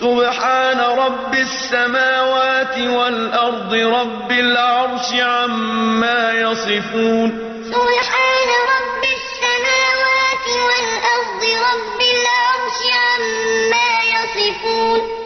سبحان رب السماوات والأرض رب العرش عما يصفون. سبحان رب السماوات والأرض رب العرش عما يصفون.